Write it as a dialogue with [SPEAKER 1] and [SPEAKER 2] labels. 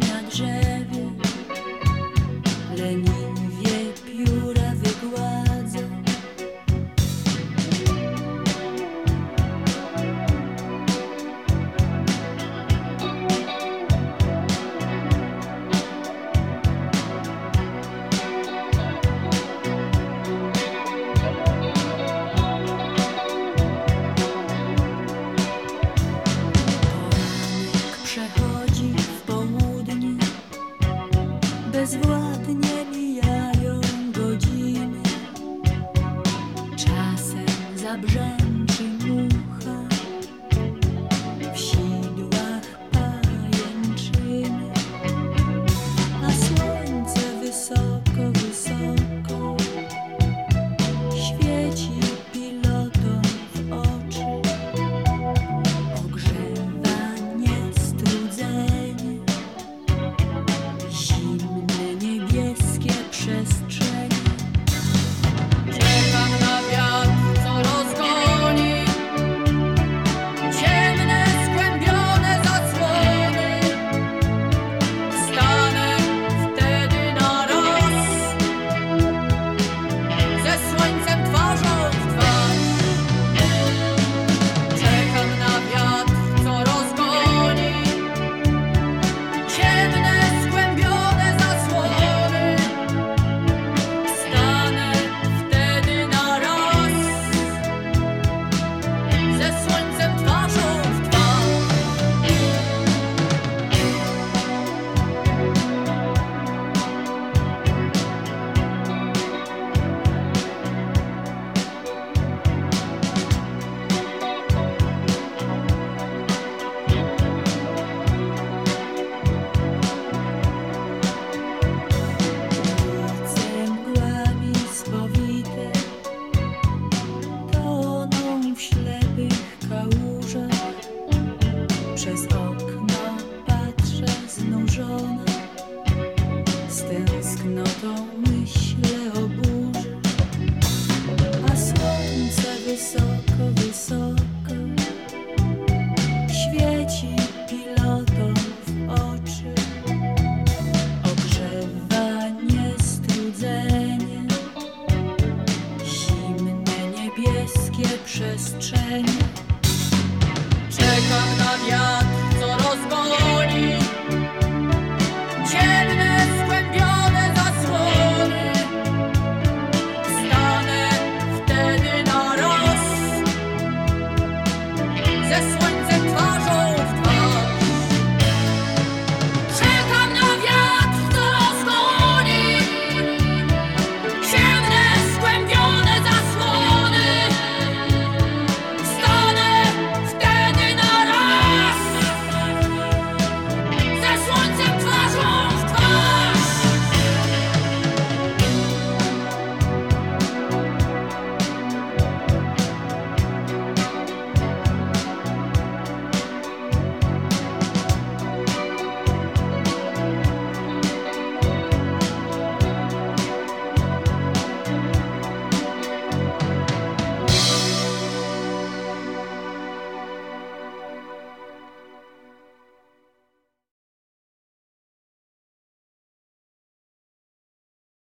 [SPEAKER 1] na
[SPEAKER 2] drzewie leniwie. dobrze. Przez okno patrzę znużona, z tęsknotą myślę o burzy, a słońce wysoko, wysoko świeci pilotom w oczy, ogrzewa niestrudzenie, zimne niebieskie przestrzenie.